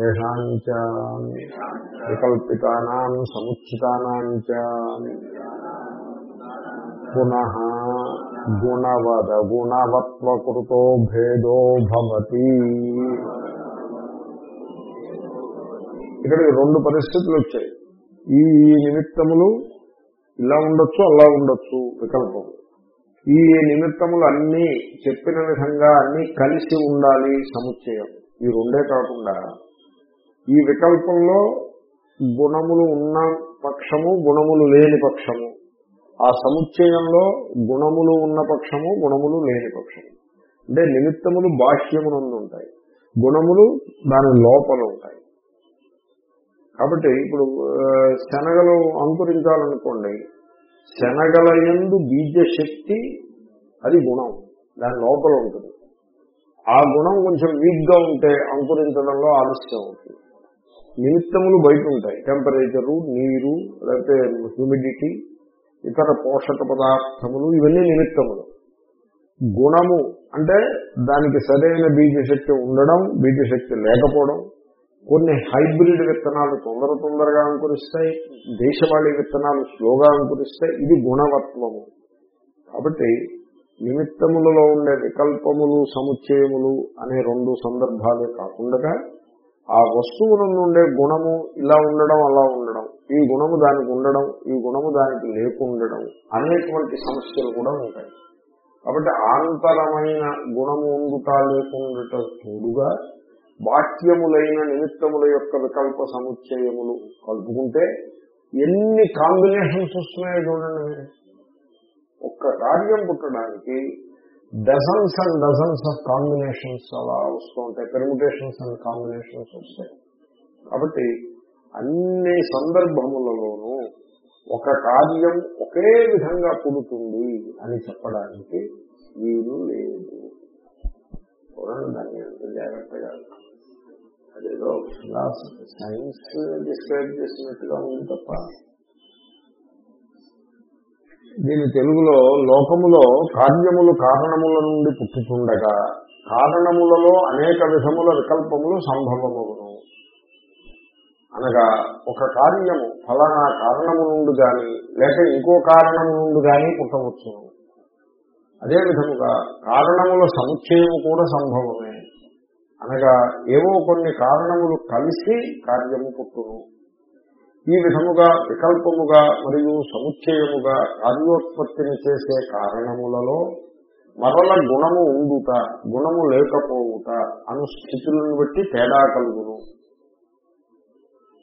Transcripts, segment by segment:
తేషాంచ వికల్పితానాం సముచితానాం పునః గుణవద గుణవత్వకృతో భేదో భవతి. ఇక్కడికి రెండు పరిస్థితులు వచ్చాయి. ఈ నిమిత్తములు ఇలా ఉండొచ్చు అలా ఉండొచ్చు వికల్పం. ఈ నిమిత్తములు అన్నీ చెప్పిన విధంగా అన్నీ కలిసి ఉండాలి సముచ్చయం. ఈ రెండే కాకుండా ఈ వికల్పంలో గుణములు ఉన్న పక్షము గుణములు లేని పక్షము. ఆ సముచ్చయంలో గుణములు ఉన్న పక్షము గుణములు లేని పక్షము. అంటే నిమిత్తములు బాహ్యమునందు ఉంటాయి. గుణములు దాని లోపల ఉంటాయి. కాబట్టి ఇప్పుడు శనగలు అంకురించాలనుకోండి శనగల ఎందు బీజశక్తి అది గుణం. దాని లోపల ఉంటుంది. ఆ గుణం కొంచెం వీక్గా ఉంటే అంకురించడంలో ఆలస్యం అవుతుంది. నిమిత్తములు బయట ఉంటాయి టెంపరేచరు నీరు లేకపోతే హ్యూమిడిటీ ఇతర పోషక పదార్థములు ఇవన్నీ నిమిత్తములు. గుణము అంటే దానికి సరైన బీజశక్తి ఉండడం బీజశక్తి లేకపోవడం కొన్ని హైబ్రిడ్ విత్తనాలు తొందర తొందరగా అంకురిస్తాయి దేశవాళీ విత్తనాలు స్లోగా అంకురిస్తాయి ఇది గుణవత్వము. కాబట్టి నిమిత్తములలో ఉండే వికల్పములు సముచ్చయములు అనే రెండు సందర్భాలే కాకుండా ఆ వస్తువుల నుండే గుణము ఇలా ఉండడం అలా ఉండడం. ఈ గుణము దానికి ఉండడం ఈ గుణము దానికి లేకుండడం అనేటువంటి సమస్యలు కూడా ఉంటాయి. కాబట్టి ఆంతరమైన గుణము ఉండుట లేకుండుట తోడుగా బాహ్యములైన నిమిత్తముల యొక్క వికల్ప సముచ్చయములు కలుపుకుంటే ఎన్ని కాంబినేషన్స్ వస్తున్నాయో చూడండి. ఒక్క కార్యం పుట్టడానికి dozens and dozens of combinations అలా వస్తూ ఉంటాయి పెర్ముటేషన్స్ అండ్ కాంబినేషన్స్ వస్తాయి కాబట్టి అన్ని సందర్భములలోనూ ఒక కార్యం ఒకే విధంగా పుడుతుంది అని చెప్పడానికి వీలు లేదు. చూడండి దాన్ని ఎంత జాగ్రత్తగా. అదేదో సైన్స్ డిస్క్రైబ్ చేసినట్టుగా ఉంది తప్ప దీని తెలుగులో లోకములో కార్యములు కారణముల నుండి పుట్టుతుండగా కారణములలో అనేక విధముల వికల్పములు సంభవమవును అనగా ఒక కార్యము ఫలానా కారణము నుండి గాని లేక ఇంకో కారణము నుండి గాని పుట్టవచ్చును. అదే విధముగా కారణముల సముచ్చయము కూడా సంభవమే. అనగా ఏవో కొన్ని కారణములు కలిసి కార్యము పుట్టును. ఈ విధముగా వికల్పముగా మరియు సముచ్చయముగా కార్యోత్పత్తిని చేసే కారణములలో మరల గుణము ఉండుట గుణము లేకపోవుట అను స్థితులను బట్టి తేడా కలుగును.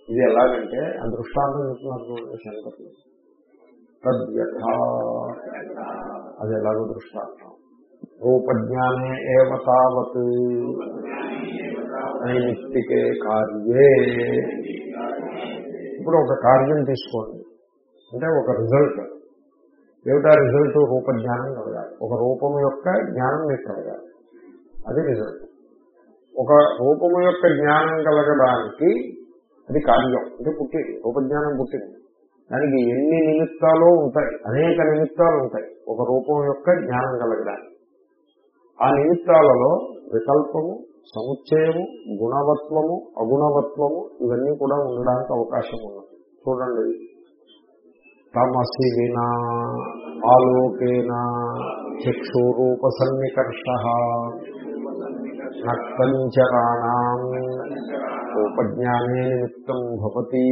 ఇది ఎలాగంటే ఆ దృష్టాంతం చెప్తున్నారు శంకర్లు. అది ఎలాగో దృష్టాంతం. రూపజ్ఞానే ఏవతావత్ నైమిత్తికే కార్యే. ఇప్పుడు ఒక కార్యం తీసుకోండి. అంటే ఒక రిజల్ట్. ఏమిటా రిజల్ట్? రూప జ్ఞానం కలగాలి. ఒక రూపం యొక్క జ్ఞానం మీకు కలగాలి. అది రిజల్ట్. ఒక రూపము యొక్క జ్ఞానం కలగడానికి అది కార్యం. అంటే పుట్టింది. రూపజ్ఞానం పుట్టింది. దానికి ఎన్ని నిమిత్తాలు ఉంటాయి? అనేక నిమిత్తాలు ఉంటాయి. ఒక రూపం యొక్క జ్ఞానం కలగడానికి. ఆ నిమిత్తాలలో వికల్పము సముచ్చయము గుణవత్వము అగుణవత్వము ఇవన్నీ కూడా ఉండడానికి అవకాశం ఉన్నది. చూడండి. తమసి వినా ఆలోకేన చక్షురూప సన్నికర్ష నక్కంచరాణం రూపజ్ఞానే నిమిత్తం భవతి.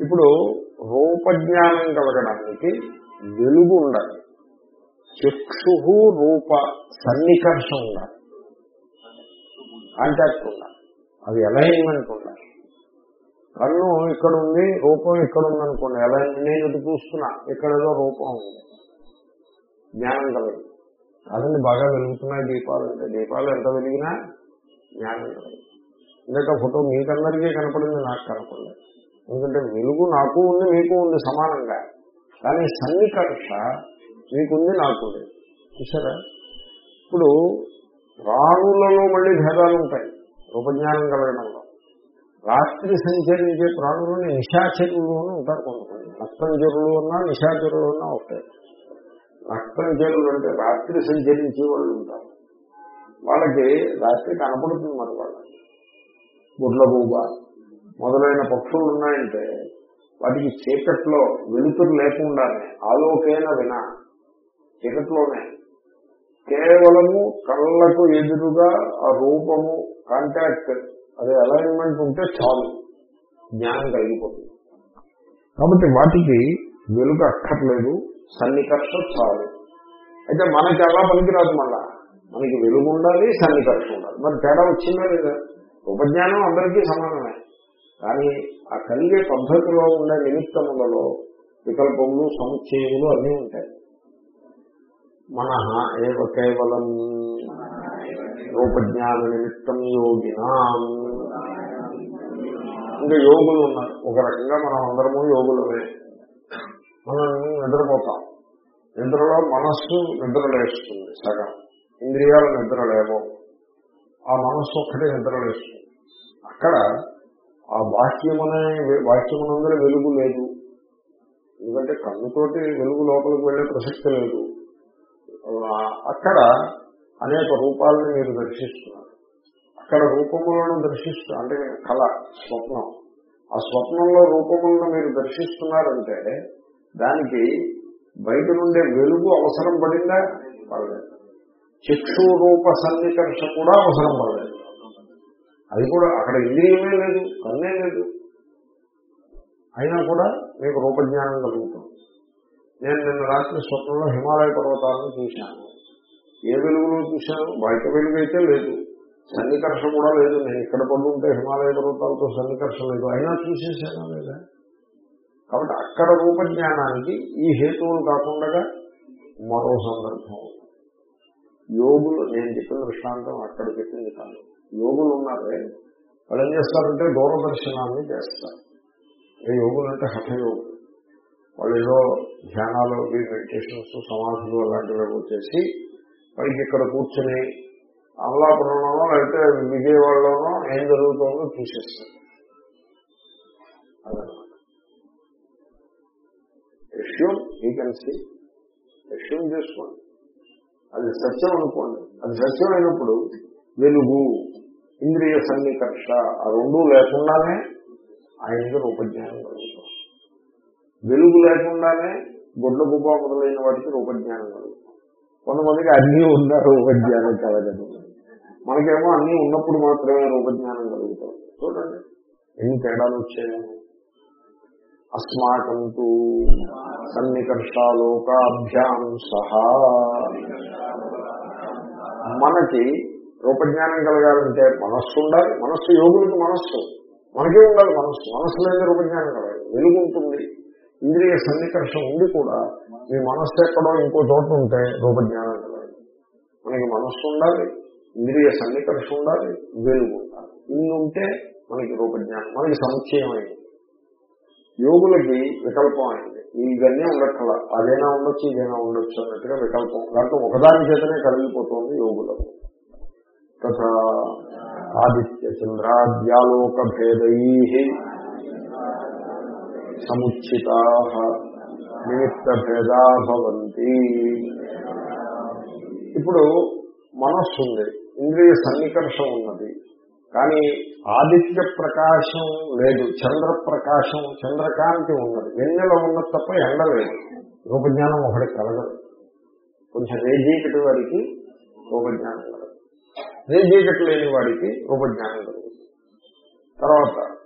ఇప్పుడు రూపజ్ఞానం కలగడానికి వెలుగు ఉండాలి. చక్షు రూప సన్నికర్షం ఉండాలి. కాంటాక్ట్ ఉండాలి. అది అలైన్మెంట్ ఉండాలి. కన్ను ఇక్కడ ఉంది రూపం ఇక్కడ ఉందనుకోండి అలైన్మెంట్ నేను ఇటు చూస్తున్నా ఇక్కడ ఏదో రూపం ఉంది. జ్ఞానం కలదు. అదండి బాగా వెలుగుతున్నాయి దీపాలు అంటే. దీపాలు ఎంత వెలిగినా జ్ఞానం కలదు. ఇందాక ఫోటో మీకందరికీ కనపడింది నాకు కనపడలేదు. ఎందుకంటే వెలుగు నాకు ఉంది మీకు ఉంది సమానంగా. కానీ సన్నికర్ష మీకుంది లేదు చూసారా? ఇప్పుడు ప్రాణులలో మళ్ళీ భేదాలు ఉంటాయి రూపజ్ఞానం కలగడంలో. రాత్రి సంచరించే ప్రాణులని నిశాచరులు ఉంటారు కొంతమంది. నక్తంజరులు ఉన్నా నిశాచరులు ఉన్నా ఉంటాయి నక్తంజరులు అంటే రాత్రి సంచరించే వాళ్ళు ఉంటారు. వాళ్ళకి రాత్రి కనపడుతుంది మరి వాళ్ళకి. గుడ్లగూబ మొదలైన పక్షులు ఉన్నాయంటే వాటికి చీకట్లో వెలుతురు లేకుండానే ఆలోకేన వినా చీకట్లోనే కేవలము కళ్ళకు ఎదురుగా ఆ రూపము కాంటాక్ట్ అదే అలైన్మెంట్ ఉంటే చాలు. జ్ఞానం కలిగిపోతుంది. కాబట్టి వాటికి వెలుగు అక్కర్లేదు సన్నికర్ష చాలు. అయితే మనకి అలా పనికిరాదు మళ్ళా. మనకి వెలుగు ఉండాలి సన్నికర్ష ఉండాలి. మరి తేడా వచ్చిందా లేదా? ఉపజ్ఞానం అందరికీ సమానమే. కానీ ఆ కలిగే పద్ధతిలో ఉండే నిమిత్తములలో వికల్పములు సముచ్చయములు అన్నీ ఉంటాయి. మన ఏవ కేవలం రూపజ్ఞాన నిమిత్తం యోగినా. ఇంకా యోగులు ఉన్నారు. ఒక రకంగా మనం అందరము యోగులమే. మనం నిద్రపోతాం. నిద్రలో మనస్సు నిద్రలేస్తుంది సగం. ఇంద్రియాలు నిద్రలేవో ఆ మనస్సు ఒక్కటే నిద్రలేస్తుంది అక్కడ ఆ వాక్యమనే వాక్యమునందరూ వెలుగు లేదు. ఎందుకంటే కన్నుతోటి వెలుగు లోపలికి వెళ్ళే ప్రసక్తి లేదు. అక్కడ అనేక రూపాలను మీరు దర్శిస్తున్నారు. అక్కడ రూపములను దర్శిస్తూ అంటే కళ స్వప్నం. ఆ స్వప్నంలో రూపములను మీరు దర్శిస్తున్నారంటే దానికి బయట నుండే వెలుగు అవసరం పడిందా? పడలేదు. చక్షు రూప సన్నికర్ష కూడా అవసరం పడలేదు. అది కూడా అక్కడ ఇంద్రియమే లేదు కన్నే లేదు. అయినా కూడా మీకు రూపజ్ఞానం కలుగుతుంది నేను నిన్న రాత్రి స్వప్నంలో హిమాలయ పర్వతాలను చూశాను. ఏ వెలుగులో చూశాను బయట వెలుగు అయితే లేదు. సన్నికర్ష కూడా లేదు. నేను ఇక్కడ పడుతుంటే హిమాలయ పర్వతాలతో సన్నికర్ష లేదు. అయినా చూసేసానా లేదా? కాబట్టి అక్కడ రూపజ్ఞానానికి ఈ హేతువులు కాకుండా మరో సందర్భం యోగులు నేను చెప్పిన దృష్టాంతం అక్కడ చెప్పింది కాదు. యోగులు ఉన్నారే వాళ్ళు ఏం చేస్తారంటే దూరదర్శనాన్ని చేస్తారు. యోగులు అంటే హఠయోగులు. వాళ్ళు ఏదో ధ్యానాలు మెడిటేషన్స్ సమాధులు అలాంటివి వచ్చేసి చేసి పైకి ఇక్కడ కూర్చొని అమలాపురంలోనో లేకపోతే విజయవాడలోనో ఏం జరుగుతుందో చూసేస్తారు. అదనమాట ఈ కెన్ చేసుకోండి అది సత్యం అనుకోండి. అది సత్యం అయినప్పుడు వెలుగు ఇంద్రియ సన్నికర్ష ఆ రెండూ లేకుండానే ఆయనకి రూపజ్ఞానం కలుగుతుంది. వెలుగు లేకుండానే గొడ్ల గుబ్బ మొదలైన వాటికి రూపజ్ఞానం కలుగుతుంది. కొంతమందికి అన్నీ ఉన్న రూపజ్ఞానం కలగదు మనకేమో అన్నీ ఉన్నప్పుడు మాత్రమే రూపజ్ఞానం కలుగుతాం చూడండి ఎన్ని తేడాలు వచ్చాయో. అస్మాకంతు సన్నికర్షాలోకాభ్యాం సహా. మనకి రూపజ్ఞానం కలగాలంటే మనస్సు ఉండాలి. మనస్సు యోగులకి మనస్సు. మనకే ఉండాలి మనస్సు. మనస్సు లేని రూపజ్ఞానం కలగాలి. వెలుగు ఉంటుంది. ఇంద్రియ సన్నికర్షం ఉండి కూడా మీ మనస్సు ఎక్కడో ఇంకో చోట ఉంటే రూపజ్ఞానం మనకి మనస్సు ఉండాలి ఇంద్రియ సన్నికర్ష ఉండాలి వెలుగు ఉండాలి. ఇన్ని ఉంటే మనకి రూపజ్ఞానం మనకి సముచ్చయమైంది అయింది. యోగులకి వికల్పం అయింది. ఇవన్నీ ఉండక్కల అదైనా ఉండొచ్చు ఇదేనా ఉండొచ్చు అన్నట్టుగా వికల్పం. దాంట్లో ఒకదాని చేతనే కలిగిపోతుంది యోగులకు తథా ఆదిత్య చంద్రాద్యాలోక భేదై సముచితా నిమిత్త భవంతి ఇప్పుడు మనస్సు ఉంది ఇంద్రియ సన్నికర్షం ఉన్నది కానీ ఆదిత్య ప్రకాశం లేదు చంద్ర ప్రకాశం చంద్రకాంతి ఉన్నది. వెన్నెల ఉన్నది తప్ప ఎండ లేదు. రూపజ్ఞానం ఒకటి కలగదు. కొంచెం రేజీకటి వాడికి రూపజ్ఞానం కలగదు. రేజీకటి లేని వాడికి రూపజ్ఞానం కలుగుతుంది తర్వాత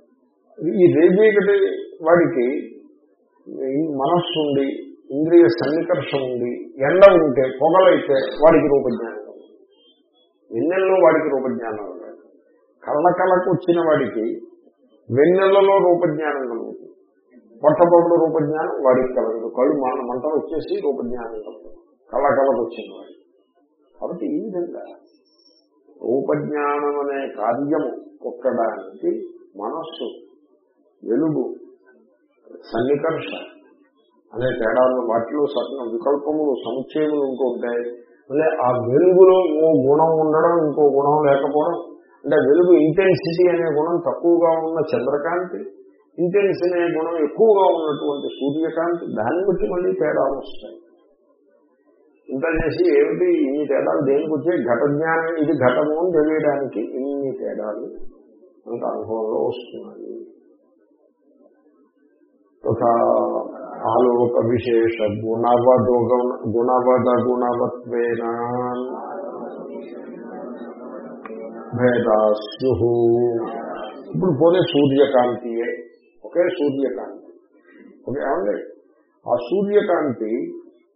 ఈ రేబీకటి వాడికి ఈ మనస్సు ఉండి ఇంద్రియ సన్నికర్షం ఉంది ఎండ ఉంటే పొగలైతే వాడికి రూపజ్ఞానం కలుగుతుంది వెన్నెల్లో వాడికి రూపజ్ఞానం ఉండదు కళ్ళ వచ్చిన వాడికి వెన్నెలలో రూపజ్ఞానం కలుగుతుంది. పొట్టపొగలు రూపజ్ఞానం వాడికి కలగదు. కళ్ళు మన మంటలు వచ్చేసి రూపజ్ఞానం కలగదు. కళ్ళకళకు వచ్చిన వాడికి కాబట్టి ఈ విధంగా రూపజ్ఞానం అనే కార్యము పొక్కడానికి మనస్సు వెలుగు సన్నికర్ష అనే తేడాలు వాటిలో సగం వికల్పములు సముచ్చయములు ఇంకో ఉంటాయి. అంటే ఆ వెలుగులో ఓ గుణం ఉండడం ఇంకో గుణం లేకపోవడం అంటే వెలుగు ఇంటెన్సిటీ అనే గుణం తక్కువగా ఉన్న చంద్రకాంతి ఇంటెన్సిటీ అనే గుణం ఎక్కువగా ఉన్నటువంటి సూర్యకాంతి దాన్ని బట్టి మళ్ళీ తేడాలు వస్తాయి. ఇంత చేసి ఏమిటి? ఇన్ని తేడాలు దేనికి వచ్చే ఘట జ్ఞానం ఇది ఘటము అని తెలియడానికి ఇన్ని తేడాలు మనకు అనుభవంలో వస్తున్నాయి. ఒక ఆలోక విశేష గుణవద గుణవద గుణవత్వేన భేదాస్యు ఇప్పుడు పోతే సూర్యకాంతియే ఒకే సూర్యకాంతి. ఓకే ఏమండి? ఆ సూర్యకాంతి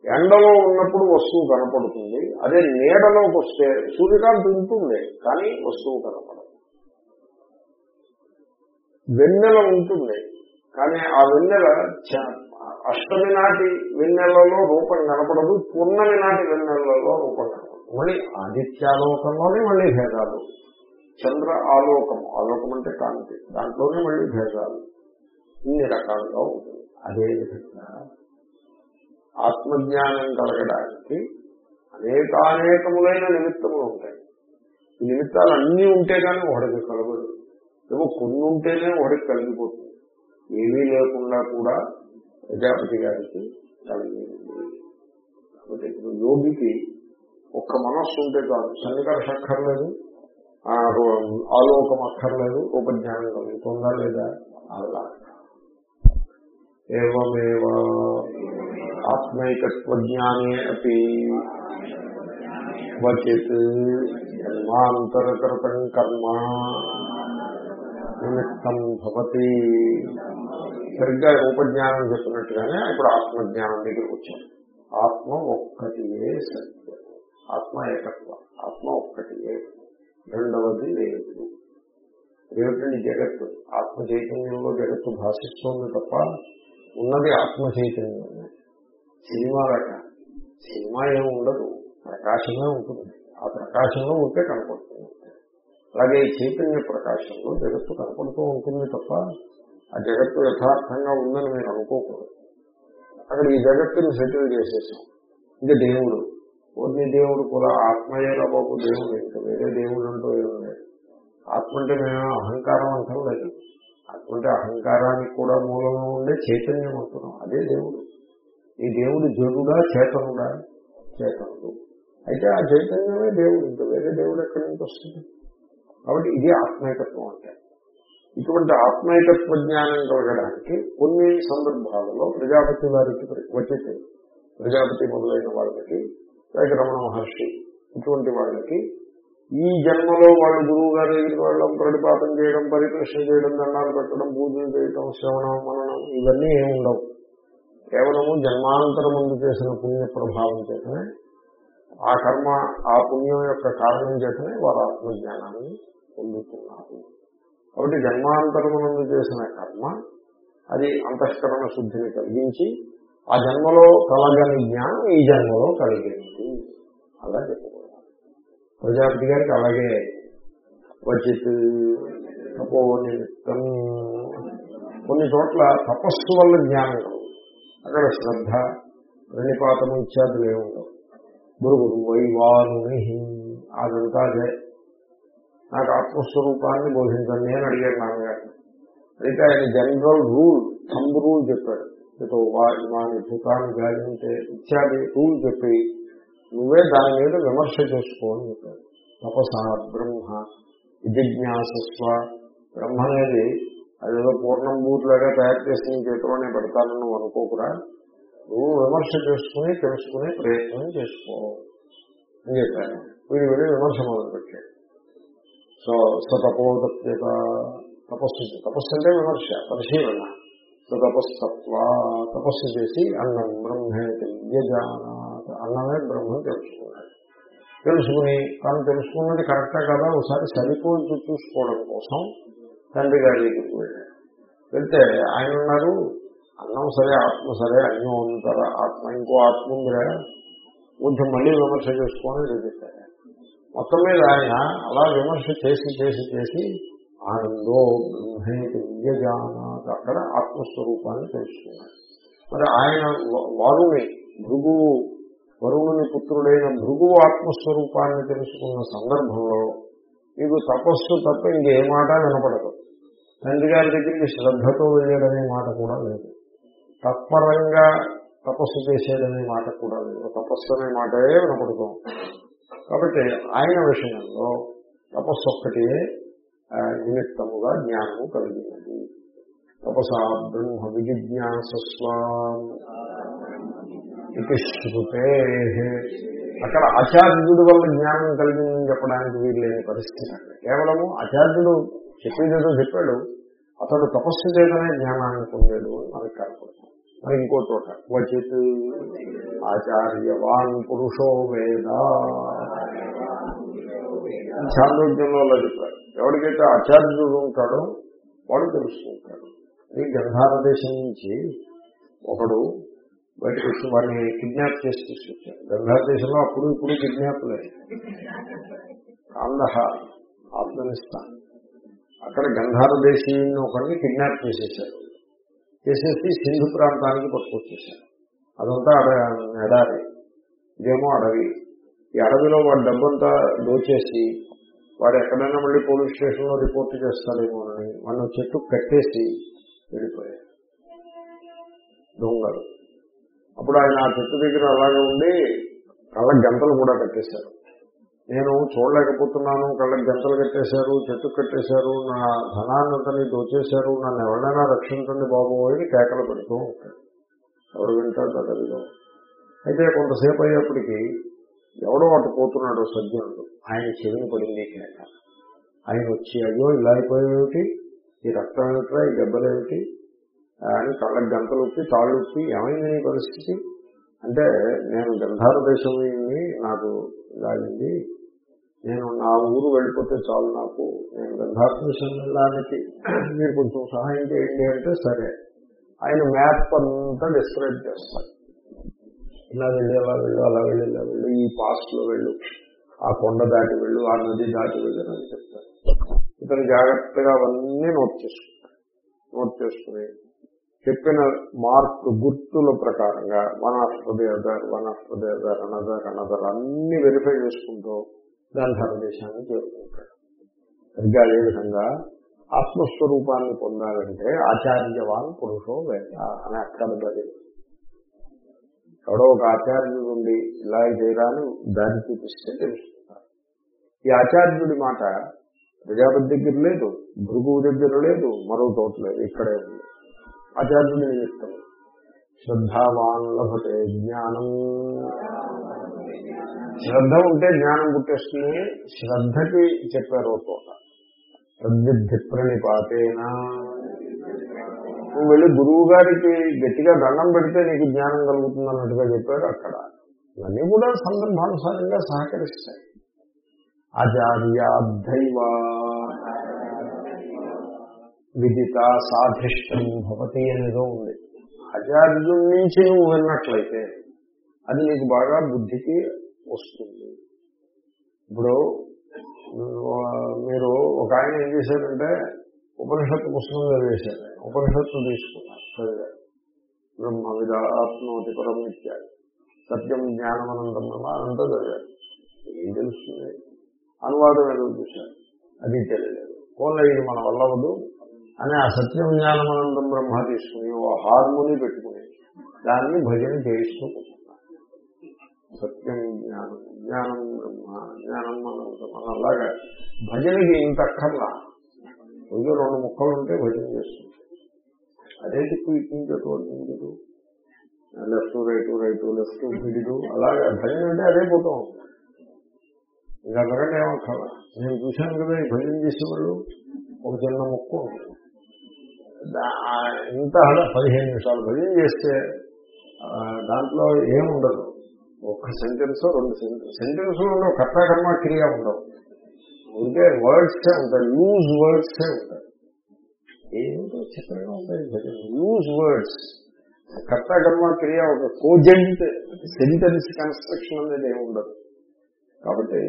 ఎండలో ఉన్నప్పుడు వస్తువు కనపడుతుంది. అదే నీడలోకి వస్తే సూర్యకాంతి ఉంటుంది కానీ వస్తువు కనపడదు. వెన్నెల ఉంటుంది. కానీ ఆ వెన్నెల చ- అష్టమి నాటి వెన్నెలలో రూపం కనపడదు పూర్ణమి నాటి వెన్నెలలో రూపం కనపడదు. మళ్ళీ ఆదిత్యాలోకంలోనే మళ్ళీ భేదాలు. చంద్ర ఆలోకం ఆలోకం అంటే కాంతి దాంట్లోనే మళ్ళీ భేదాలు. ఇన్ని రకాలుగా ఉంటుంది. అదేవిధంగా ఆత్మజ్ఞానం కలగడానికి అనేకానేకములైన నిమిత్తములు ఉంటాయి. ఈ నిమిత్తాలు అన్నీ ఉంటే కానీ ఒకడికి కలగదు. ఏవో కొన్ని ఉంటేనే ఒకడికి కలిగిపోతుంది. ఏమీ లేకుండా కూడా ప్రజాపతి గారికి కలిగింది కాబట్టి ఇప్పుడు యోగికి ఒక్క మనస్సు ఉంటే కాదు సన్నికర్ష అక్కర్లేదు ఆలోకం అక్కర్లేదు. రూపజ్ఞానం కలుగుతుందా లేదా అలా. ఏమేవ ఆత్మైకత్వజ్ఞానే అపి. క్వచిత్ జన్మాంతరకృతం కర్మ. నిమిత్తం భవతి. సరిగ్గా రూపజ్ఞానం చెప్పినట్టుగానే ఇప్పుడు ఆత్మజ్ఞానం దగ్గరికి వచ్చాం ఆత్మ ఒక్కటియే సత్యం. ఆత్మ ఏకత్వం. ఆత్మ ఒక్కటియే. రెండవది లేదు ఏమిటండి జగత్తు? ఆత్మ చైతన్యంలో జగత్తు భాషిస్తోంది తప్ప ఉన్నది ఆత్మ చైతన్యమే. సినిమా రక. సినిమా ఏమి ఉండదు. ప్రకాశమే ఉంటుంది. ఆ ప్రకాశంలో ఉంటే కనపడుతుంది. అలాగే ఈ చైతన్య ప్రకాశంలో జగత్తు కనపడుతూ ఉంటుంది తప్ప ఆ జగత్తు యథార్థంగా ఉందని మీరు అనుకోకూడదు. అక్కడ ఈ జగత్తుని సెటిల్ చేసేసాం. ఇంకా దేవుడు. కొన్ని దేవుడు కూడా ఆత్మయ్యేలా బాబు దేవుడు ఇంకా వేరే దేవుడు అంటూ ఏం లేదు. ఆత్మ అంటే మేము అహంకారం అంటాం లేదు. ఆత్మ అంటే అహంకారానికి కూడా మూలంలో ఉండే చైతన్యం అంటున్నాం. అదే దేవుడు. ఈ దేవుడు జడుగా చేతనుడా? చేతనుడు. అయితే ఆ చైతన్యమే దేవుడు. ఇంకా వేరే దేవుడు ఎక్కడి నుంచి వస్తుంది? కాబట్టి ఇది ఆత్మేకత్వం అంటే. ఇటువంటి ఆత్మైకత్వ జ్ఞానం కలగడానికి కొన్ని సందర్భాలలో ప్రజాపతి వారికి వచ్చింది ప్రజాపతి మొదలైన వాళ్ళకి లేక రమణ మహర్షి ఇటువంటి వాళ్ళకి ఈ జన్మలో వాళ్ళ గురువు గారి దగ్గరికి వెళ్ళడం ప్రతిపాదన చేయడం పరికృష్ణ చేయడం దండాలు పెట్టడం పూజలు చేయడం శ్రవణం మననం ఇవన్నీ ఏమి ఉండవు. కేవలము జన్మాంతరం ముందు చేసిన పుణ్య ప్రభావం చేతనే ఆ కర్మ ఆ పుణ్యం యొక్క కారణం చేతనే వారు ఆత్మజ్ఞానాన్ని పొందుతున్నారు. కాబట్టి జన్మాంతరమునందు చేసిన కర్మ అది అంతఃకరణ శుద్ధిని కలిగించి ఆ జన్మలో కలగని జ్ఞానం ఈ జన్మలో కలిగింది. అలా చెప్పుకోవాలి ప్రజాపతి గారికి అలాగే క్వచిత్ తపో కొన్ని చోట్ల తపస్సు వల్ల జ్ఞానం అక్కడ శ్రద్ధ ప్రణిపాతము ఇత్యాదులు ఏముండవు. గురుగురు వైవానుని అదంతా అదే. నాకు ఆత్మస్వరూపాన్ని బోధించండి అని అడిగాడు నాన్నగారిని అయితే ఆయన జనరల్ రూల్ థంబ్ రూల్ చెప్పాడు. ఏదో వాని భూతాన్ని గాలింటే ఇత్యాది రూల్ చెప్పి నువ్వే దాని మీద విమర్శ చేసుకో అని చెప్పాడు. తపస బ్రహ్మ జిజ్ఞాసస్వ బ్రహ్మ అనేది అదేదో పూర్ణం బూట్లాగా తయారు చేసి నీ చేతిలోనే పెడతాను నువ్వు అనుకోకురా. నువ్వు విమర్శ చేసుకుని తెలుసుకునే ప్రయత్నం చేసుకో అని చెప్పాను వీడు వెళ్ళి విమర్శ మొదలుపెట్టాడు. సో సో తపోదప్యత తపస్సు తపస్సు అంటే విమర్శ పరిశీలన. సో తపస్తత్వ తపస్సు చేసి అన్నం బ్రహ్మేతి వ్యజానాత్ అన్నమే బ్రహ్మం తెలుసుకున్నాడు. తెలుసుకుని తాను తెలుసుకున్నది కరెక్టా కదా ఒకసారి సరిపోల్చి చూసుకోవడం కోసం తండ్రి గారి దగ్గరికి వెళ్ళాడు. వెళ్తే ఆయన ఉన్నారు అన్నం సరే ఆత్మ సరే అన్నం ఉంటారా ఆత్మ ఇంకో ఆత్మ ఉందిరా. కొంచెం మళ్ళీ విమర్శ చేసుకొని చెప్పారు మొత్తం మీద ఆయన అలా విమర్శ చేసి చేసి చేసి ఆయనలో బ్రహ్మేతి విద్యజానాథ్ అక్కడ ఆత్మస్వరూపాన్ని తెలుసుకున్నాడు. మరి ఆయన వారుని భృగు వరుణుని పుత్రుడైన భృగువు ఆత్మస్వరూపాన్ని తెలుసుకున్న సందర్భంలో మీకు తపస్సు తప్ప ఇంకే మాట వినపడదు. తండ్రి గారి దగ్గరికి శ్రద్ధతో వెళ్ళడనే మాట కూడా లేదు. తత్పరంగా తపస్సు చేసేదనే మాట కూడా లేదు. తపస్సు అనే మాటే వినపడుతూ కాబట్టి ఆయన విషయంలో తపస్సు ఒక్కటే నిమిత్తముగా జ్ఞానము కలిగినది. తపసా బ్రహ్మ విజిజ్ఞాసస్వ ఇది శృతే అక్కడ ఆచార్యుడి వల్ల జ్ఞానం కలిగిందని చెప్పడానికి వీలు లేని పరిస్థితి. కేవలము ఆచార్యుడు చెప్పేదేదో చెప్పాడు అతడు తపస్సు చేయడమే జ్ఞానాన్ని పొందాడు అని మనకి కనపడుతుంది. మరి ఇంకో చోట క్వచిత్ ఆచార్యవాన్ పురుషో వేద. చాంద్రోగ్యంలో అలా చెప్పారు. ఎవరికైతే ఆచార్యుడు ఉంటాడో వాడు తెలుసుకుంటాడు అది గంధార దేశం నుంచి ఒకడు బయటకు వచ్చి వాడిని కిడ్నాప్ చేసి తీసుకొచ్చాడు. గంధార దేశంలో అప్పుడు ఇప్పుడు కిడ్నాప్లే. కాందహార్ ఆఫ్ఘనిస్తాన్. అక్కడ గంధార దేశీయుని ఒకరిని కిడ్నాప్ చేసేసారు. చేసేసి సింధు ప్రాంతానికి పట్టుకొచ్చేసారు. అదంతా ఎడారి. ఇదేమో అడవి. ఈ అడవిలో వాడి డబ్బంతా దోచేసి వాడు ఎక్కడైనా మళ్ళీ పోలీస్ స్టేషన్లో రిపోర్ట్ చేస్తారేమో అని వాళ్ళ చెట్టు కట్టేసి వెళ్ళిపోయారు దొంగలు అప్పుడు ఆయన ఆ చెట్టు దగ్గర అలాగే ఉండి కళ్ళ గంటలు కూడా కట్టేశారు. నేను చూడలేకపోతున్నాను కళ్ళకి గంటలు కట్టేశారు చెట్టు కట్టేశారు నా ధనాన్ని అంతని దోచేశారు నన్ను ఎవరైనా రక్షించండి బాబు అని కేకలు పెడుతూ ఉంటాడు. ఎవరు వింటాడు అడవిలో అయితే కొంతసేపు అయ్యేప్పటికీ ఎవడో అటు పోతున్నాడు సజ్జనుడు. ఆయన చెవిని పడింది కేక. ఆయన వచ్చి అయ్యో ఇలా అయిపోయేమిటి ఈ రక్తం ఏమిట్రా? ఈ దెబ్బలేమిటి అని కళ్ళకి గంటలు ఉప్పి తాళ్ళు ఉప్పి ఏమైంది నీ పరిస్థితి? అంటే నేను గంధార దేశం నాకు దాగింది నేను నా ఊరు వెళ్ళిపోతే చాలు నాకు. నేను గంధార దేశం వెళ్ళడానికి మీరు కొంచెం సహాయం చేయండి అంటే సరే. ఆయన మ్యాప్ అంతా డిస్క్రైబ్ చేస్తారు. ఇలా వెళ్ళి అలా వెళ్ళు అలా వెళ్ళి ఇలా వెళ్ళు. ఈ పాస్ట్లో వెళ్ళు. ఆ కొండ దాటి వెళ్ళు ఆ నది దాటి వెళ్ళు అని చెప్తారు. ఇతను జాగ్రత్తగా అవన్నీ నోట్ చేసుకుంటారు నోట్ చేసుకుని చెప్పిన మార్క్ గుర్తుల ప్రకారంగా one after the other one after the other another another అన్ని వెరిఫై చేసుకుంటూ గంధర్వ దేశాన్ని చేరుకుంటాడు. సరిగ్గా అదేవిధంగా ఆత్మస్వరూపాన్ని పొందాలంటే ఆచార్యవాన్ పురుషో వేద అని అక్కడ బది ఎవడో ఒక ఆచార్యుడు ఉండి ఇలా చేయరా దారి చూపిస్తే తెలుసుకుంటారు ఈ ఆచార్యుడి మాట ప్రజాపతి దగ్గర లేదు భృగువు దగ్గర లేదు మరో చోట లేదు ఇక్కడే ఉంది. ఆచార్యుడి నిమిత్తం శ్రద్ధావాన్ లభతే జ్ఞానం. శ్రద్ధ ఉంటే జ్ఞానం పుట్టేస్తుంది. శ్రద్ధకి చెప్పారు తోట చోట. ప్రణిపాతేనా నువ్వు వెళ్ళి గురువు గారికి గట్టిగా దండం పెడితే నీకు జ్ఞానం కలుగుతుంది అన్నట్టుగా చెప్పారు అక్కడ. ఇవన్నీ కూడా సందర్భానుసారంగా సహకరిస్తాయి. ఆచార్యాధైవ విదిత సాధిష్టం భవతి అనేదో ఉంది. ఆచార్యుడి నుంచి నువ్వు విన్నట్లయితే అది నీకు బాగా బుద్ధికి వస్తుంది. ఇప్పుడు మీరు ఒక ఆయన ఏం చేశారంటే ఉపనిషత్తు పుస్తకం చదివేశారు. ఉపనిషత్తు తీసుకున్నారు చదివారు. బ్రహ్మ విధాత్మోతి పరం ఇత్యాది సత్యం జ్ఞానమనంతం అనంతా చదివారు. ఏం తెలుస్తుంది? అనువాదం ఏదో చూశారు. అది తెలియలేదు. పోన్లే ఇది మన వల్ల వద్దు. అని ఆ సత్యం జ్ఞానమనంతం బ్రహ్మ తీసుకుని ఓ హార్మోని పెట్టుకుని దాన్ని భజన చేయిస్తూ సత్యం జ్ఞానం జ్ఞానం బ్రహ్మ జ్ఞానం అనంతం అని అలాగా. భజనకి ఇంత అక్కర్లా రోజు రెండు ముక్కలు ఉంటే భజన చేస్తుంది అదే దిక్కు ఇచ్చించదు అటు left right right left middle అలాగే. భజన అంటే అదే పోతాం. ఇంకా అంతకంటే ఏమక్కర్లా నేను చూశాను కదా ఈ భజన చేసేవాళ్ళు ఒక చిన్న ముక్కు. ఇంత పదిహేను నిమిషాలు భజన చేస్తే దాంట్లో ఏముండదు ఒక సెంటెన్స్ రెండు సెంటెన్స్ సెంటెన్స్లో కర్తాకర్మ క్రియ ఉండవు. ఉంటే వర్డ్సే ఉంటాయి లూజ్ వర్డ్సే ఉంటాయి. ఏమిటో చిత్రంగా ఉంటాయి లూజ్ వర్డ్స్ కర్తాకర్మ క్రియ ఒక కోజెంట్ సెంటెన్స్ కన్స్ట్రక్షన్ అనేది ఏమి ఉండదు. కాబట్టి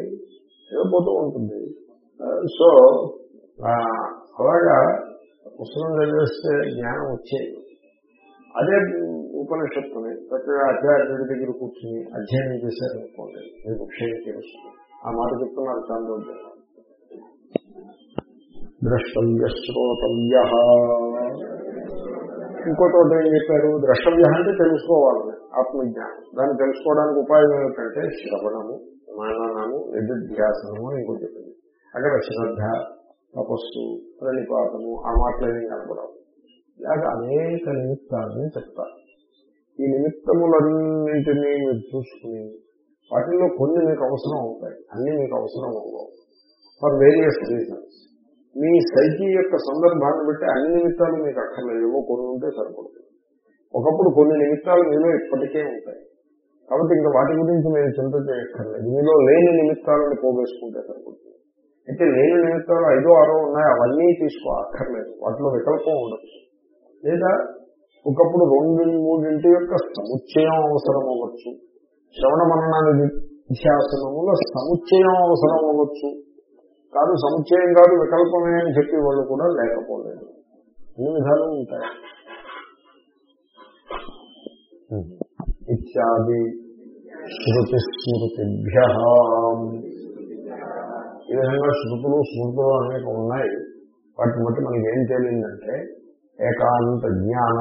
ఏదో ఉంటుంది. సో అలాగా పుస్తకం చదివేస్తే జ్ఞానం వచ్చేది. అదే ఉపనిషత్తుని చక్కగా అధ్యాయుడి దగ్గర కూర్చుని అధ్యయనం చేశారనుకోండి మీకు విషయం తెలుస్తుంది. ఆ మాట చెప్తున్నారు చాంద్రోద్యంలో ద్రష్టవ్య శ్రోతవ్య. ఇంకో తోట ఏం చెప్పారు? ద్రష్టవ్య అంటే తెలుసుకోవాలని ఆత్మజ్ఞానం. దాన్ని తెలుసుకోవడానికి ఉపాయం ఏమిటంటే శ్రవణము మననము నిధిధ్యాసనము అని ఇంకో చెప్పింది అక్కడ శ్రద్ధ తపస్సు ప్రణిపాతము ఆ మాటలేమీ కనపడవు. ఇలాగ అనేక నిమిత్తాలని చెప్తారు. ఈ నిమిత్తములన్నింటినీ మీరు చూసుకుని వాటిల్లో కొన్ని మీకు అవసరం అవుతాయి. అన్ని మీకు అవసరం అవ్వవు. ఫర్ వేరియస్ రీజన్స్ మీ సైకి యొక్క సందర్భాన్ని బట్టి అన్ని నిమిత్తాలు మీకు అక్కర్లేవో. కొన్ని ఉంటే సరిపడుతుంది ఒకప్పుడు కొన్ని నిమిత్తాలు మీలో ఇప్పటికే ఉంటాయి. కాబట్టి ఇంకా వాటి గురించి మీరు చింత చేయక్కర్లేదు. మీలో లేని నిమిత్తాలను పోగేసుకుంటే సరిపడుతుంది అయితే లేని నిమిత్తాలు ఐదో ఆరో ఉన్నాయి. అవన్నీ తీసుకో అక్కర్లేదు. వాటిలో వికల్పం ఉండదు. లేదా ఒకప్పుడు రెండు మూడింటి యొక్క సముచ్చయం అవసరం అవ్వచ్చు. శ్రవణ మననాన్ని శాసనముల సముచ్చయం అవసరం అవ్వచ్చు. కాదు సముచ్చయం కాదు వికల్పమే అని చెప్పే వాళ్ళు కూడా లేకపోలేదు. అన్ని విధాలు ఉంటాయి. ఇత్యాది శృతి స్మృతిభ్య. ఈ విధంగా శృతులు స్మృతులు అనేక ఉన్నాయి. వాటిని బట్టి మనకి ఏం తేలిందంటే ఏకాంత జ్ఞాన